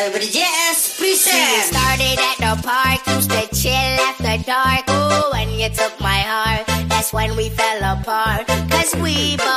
Celebrity Jazz We started at the park, used to chill after dark. Ooh, when you took my heart, that's when we fell apart. Cause we both